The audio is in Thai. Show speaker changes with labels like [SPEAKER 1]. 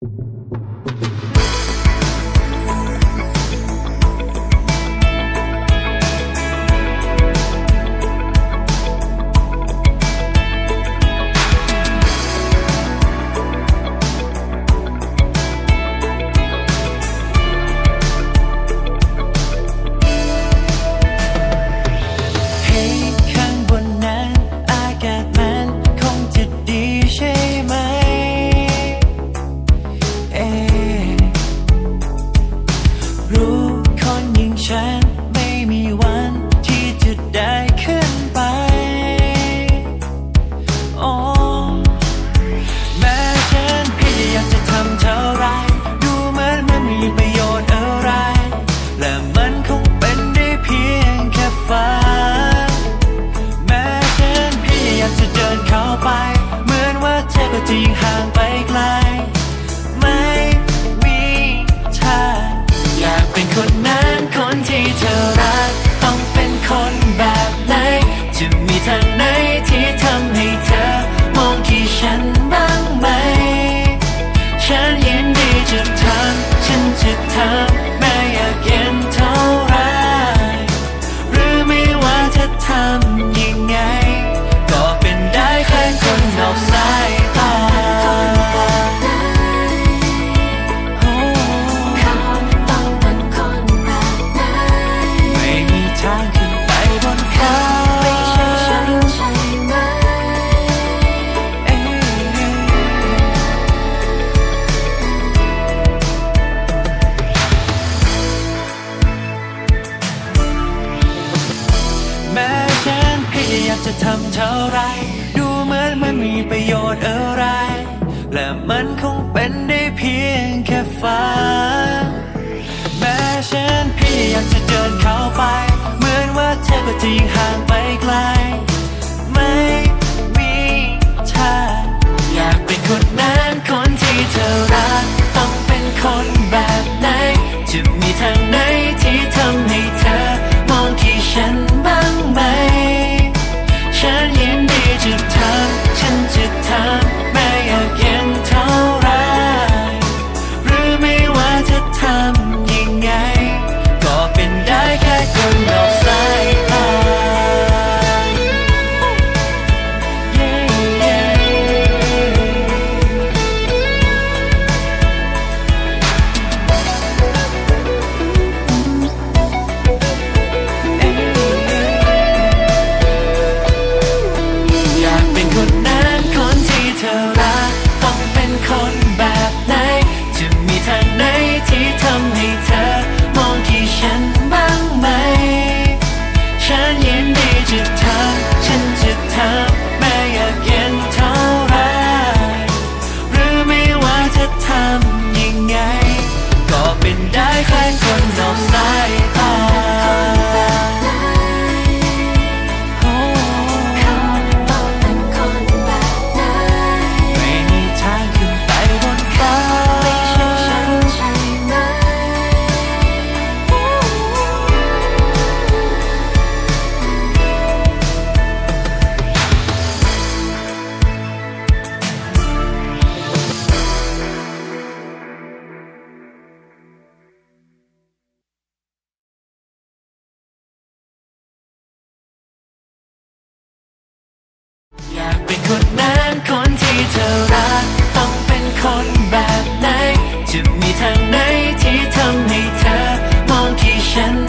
[SPEAKER 1] you 星汉 จะอยากจะทำเท่าไร ดูเหมือนมันมีประโยชน์อะไร และมันคงเป็นได้เพียงแค่ฝันแม้ฉันพี่อยากจะเดินเข้า
[SPEAKER 2] ไป
[SPEAKER 1] เหมือนว่าเธอก็จริงห่างไปไกล ไม่มีทางอยากเป็นคนนั้นคนที่เธอรัก ต้องเป็นคนแบบไหน จะมีทางไหนที่ เป็นคนนั้นคนที่เธอรัก ต้องเป็นคนแบบไหน จะมีทางไหนที่ทำให้เธอมองที่ฉัน